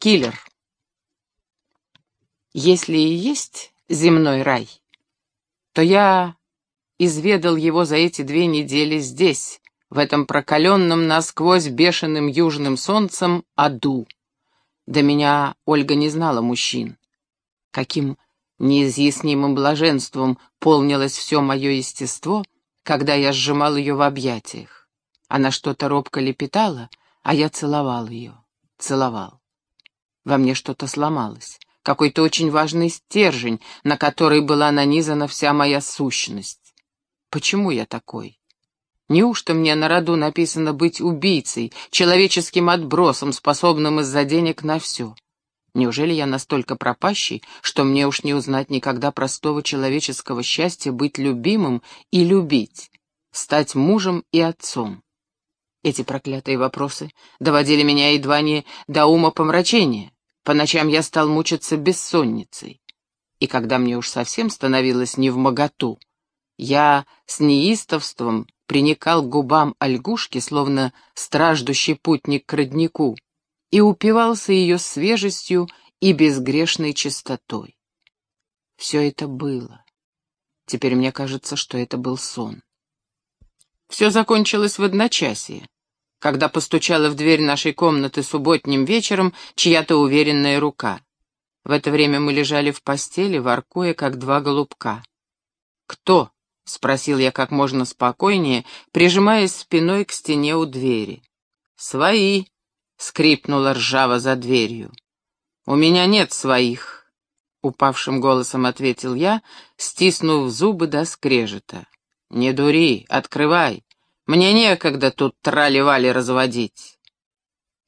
Киллер. Если и есть земной рай, то я изведал его за эти две недели здесь, в этом прокаленном насквозь бешеным южным солнцем аду. До меня Ольга не знала мужчин. Каким неизъяснимым блаженством полнилось все мое естество, когда я сжимал ее в объятиях. Она что-то робко лепетала, а я целовал ее, целовал. Во мне что-то сломалось, какой-то очень важный стержень, на который была нанизана вся моя сущность. Почему я такой? Неужто мне на роду написано быть убийцей, человеческим отбросом, способным из-за денег на все? Неужели я настолько пропащий, что мне уж не узнать никогда простого человеческого счастья быть любимым и любить, стать мужем и отцом? Эти проклятые вопросы доводили меня едва не до ума помрачения. По ночам я стал мучиться бессонницей. И когда мне уж совсем становилось не в моготу, я с неистовством приникал к губам ольгушки, словно страждущий путник к роднику, и упивался ее свежестью и безгрешной чистотой. Все это было. Теперь мне кажется, что это был сон. Все закончилось в одночасье, когда постучала в дверь нашей комнаты субботним вечером чья-то уверенная рука. В это время мы лежали в постели, воркуя, как два голубка. «Кто?» — спросил я как можно спокойнее, прижимаясь спиной к стене у двери. «Свои», — скрипнула ржаво за дверью. «У меня нет своих», — упавшим голосом ответил я, стиснув зубы до скрежета. «Не дури, открывай. Мне некогда тут трали-вали разводить».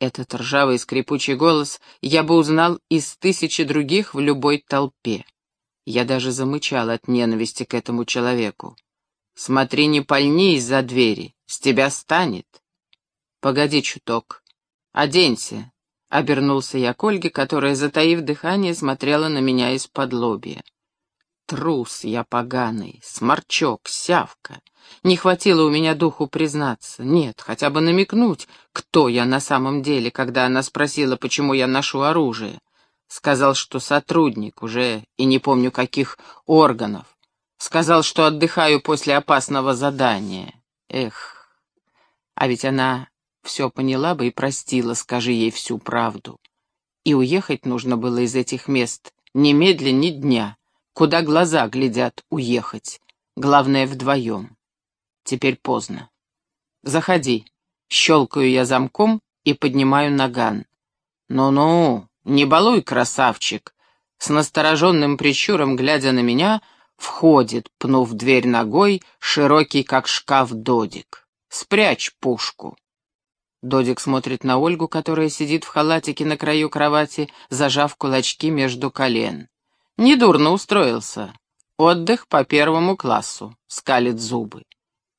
Этот ржавый скрипучий голос я бы узнал из тысячи других в любой толпе. Я даже замычал от ненависти к этому человеку. «Смотри, не пальнись за двери, с тебя станет». «Погоди чуток. Оденься», — обернулся я к Ольге, которая, затаив дыхание, смотрела на меня из-под лобья. Трус я поганый, сморчок, сявка. Не хватило у меня духу признаться. Нет, хотя бы намекнуть, кто я на самом деле, когда она спросила, почему я ношу оружие. Сказал, что сотрудник, уже и не помню каких органов. Сказал, что отдыхаю после опасного задания. Эх, а ведь она все поняла бы и простила, скажи ей всю правду. И уехать нужно было из этих мест немедленно, ни дня. Куда глаза глядят уехать. Главное, вдвоем. Теперь поздно. Заходи. Щелкаю я замком и поднимаю наган. Ну-ну, не балуй, красавчик. С настороженным прищуром, глядя на меня, входит, пнув дверь ногой, широкий, как шкаф, Додик. Спрячь пушку. Додик смотрит на Ольгу, которая сидит в халатике на краю кровати, зажав кулачки между колен. Недурно устроился. Отдых по первому классу, скалит зубы.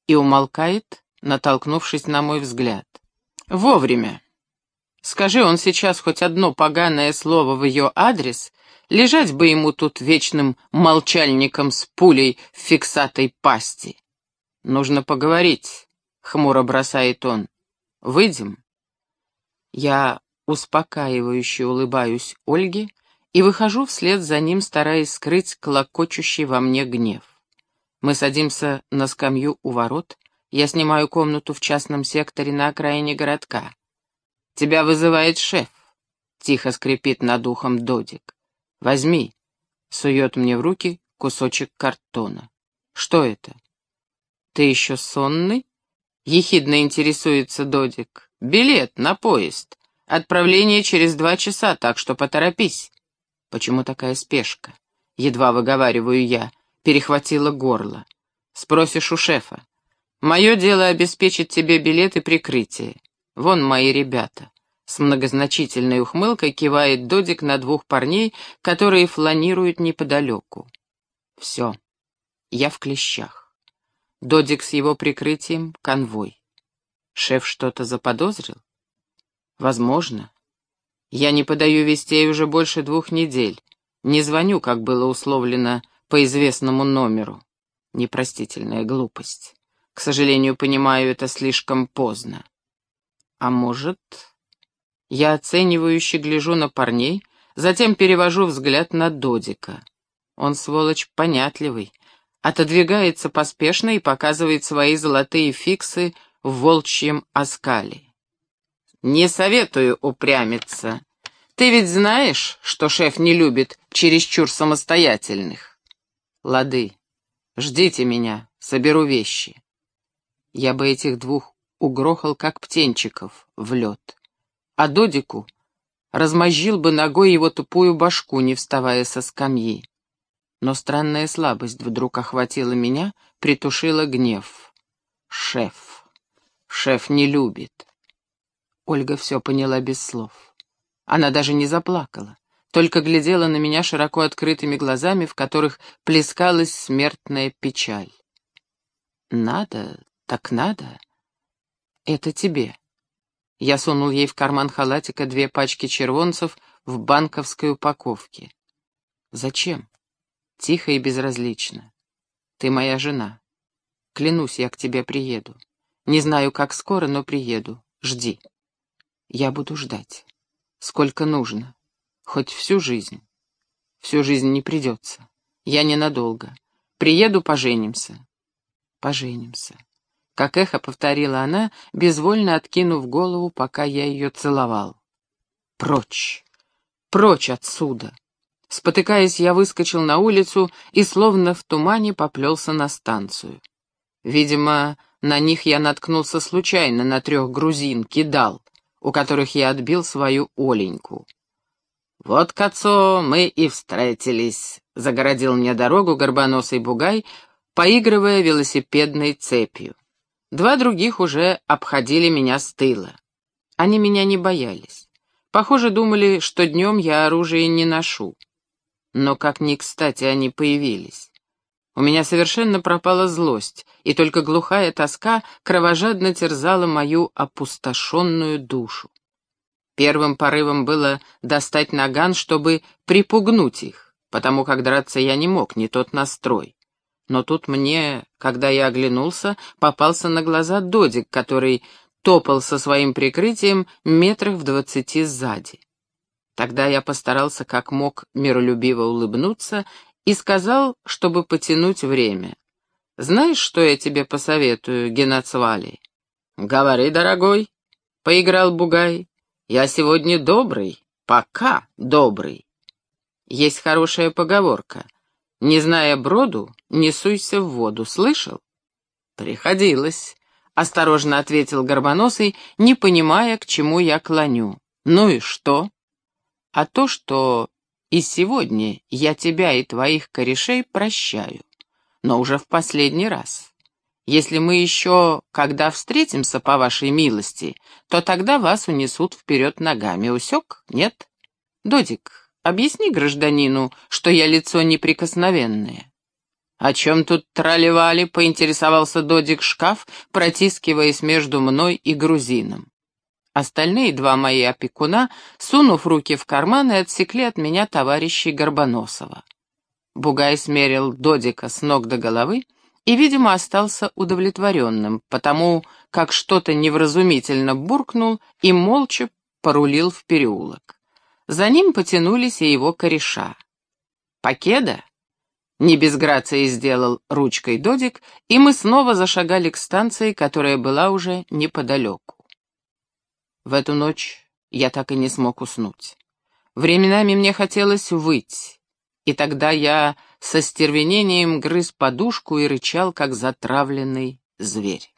И умолкает, натолкнувшись на мой взгляд. Вовремя. Скажи он сейчас хоть одно поганое слово в ее адрес, лежать бы ему тут вечным молчальником с пулей в фиксатой пасти. Нужно поговорить, — хмуро бросает он. Выйдем. Я успокаивающе улыбаюсь Ольге, и выхожу вслед за ним, стараясь скрыть клокочущий во мне гнев. Мы садимся на скамью у ворот, я снимаю комнату в частном секторе на окраине городка. «Тебя вызывает шеф», — тихо скрипит над ухом Додик. «Возьми», — сует мне в руки кусочек картона. «Что это?» «Ты еще сонный?» — ехидно интересуется Додик. «Билет на поезд. Отправление через два часа, так что поторопись». Почему такая спешка? Едва выговариваю я, перехватило горло. Спросишь у шефа. Мое дело обеспечить тебе билет и прикрытие. Вон мои ребята. С многозначительной ухмылкой кивает Додик на двух парней, которые фланируют неподалеку. Все. Я в клещах. Додик с его прикрытием — конвой. Шеф что-то заподозрил? Возможно. Я не подаю вестей уже больше двух недель. Не звоню, как было условлено, по известному номеру. Непростительная глупость. К сожалению, понимаю, это слишком поздно. А может... Я оценивающе гляжу на парней, затем перевожу взгляд на Додика. Он, сволочь, понятливый, отодвигается поспешно и показывает свои золотые фиксы в волчьем оскале. «Не советую упрямиться. Ты ведь знаешь, что шеф не любит чересчур самостоятельных?» «Лады. Ждите меня, соберу вещи». Я бы этих двух угрохал, как птенчиков, в лед. А Додику размозжил бы ногой его тупую башку, не вставая со скамьи. Но странная слабость вдруг охватила меня, притушила гнев. Шеф. Шеф не любит. Ольга все поняла без слов. Она даже не заплакала, только глядела на меня широко открытыми глазами, в которых плескалась смертная печаль. «Надо, так надо. Это тебе». Я сунул ей в карман халатика две пачки червонцев в банковской упаковке. «Зачем?» Тихо и безразлично. «Ты моя жена. Клянусь, я к тебе приеду. Не знаю, как скоро, но приеду. Жди». Я буду ждать. Сколько нужно. Хоть всю жизнь. Всю жизнь не придется. Я ненадолго. Приеду, поженимся. Поженимся. Как эхо повторила она, безвольно откинув голову, пока я ее целовал. Прочь. Прочь отсюда. Спотыкаясь, я выскочил на улицу и словно в тумане поплелся на станцию. Видимо, на них я наткнулся случайно, на трех грузин, кидал у которых я отбил свою Оленьку. «Вот, Кацо, мы и встретились», — загородил мне дорогу горбоносый бугай, поигрывая велосипедной цепью. Два других уже обходили меня с тыла. Они меня не боялись. Похоже, думали, что днем я оружие не ношу. Но как ни кстати они появились. У меня совершенно пропала злость, и только глухая тоска кровожадно терзала мою опустошенную душу. Первым порывом было достать наган, чтобы припугнуть их, потому как драться я не мог, не тот настрой. Но тут мне, когда я оглянулся, попался на глаза Додик, который топал со своим прикрытием метрах в двадцати сзади. Тогда я постарался как мог миролюбиво улыбнуться и сказал, чтобы потянуть время. «Знаешь, что я тебе посоветую, Геноцвалий?» «Говори, дорогой», — поиграл Бугай. «Я сегодня добрый, пока добрый». Есть хорошая поговорка. «Не зная броду, не суйся в воду». Слышал? «Приходилось», — осторожно ответил Горбоносый, не понимая, к чему я клоню. «Ну и что?» «А то, что и сегодня я тебя и твоих корешей прощаю, но уже в последний раз. Если мы еще, когда встретимся, по вашей милости, то тогда вас унесут вперед ногами. Усек? Нет? Додик, объясни гражданину, что я лицо неприкосновенное. «О чем тут тролливали?» — поинтересовался Додик шкаф, протискиваясь между мной и грузином. Остальные два мои опекуна, сунув руки в карманы, отсекли от меня товарищей Горбоносова. Бугай смерил Додика с ног до головы и, видимо, остался удовлетворенным, потому как что-то невразумительно буркнул и молча порулил в переулок. За ним потянулись и его кореша. «Покеда?» Не без грации сделал ручкой Додик, и мы снова зашагали к станции, которая была уже неподалеку. В эту ночь я так и не смог уснуть. Временами мне хотелось выть, и тогда я со стервенением грыз подушку и рычал, как затравленный зверь.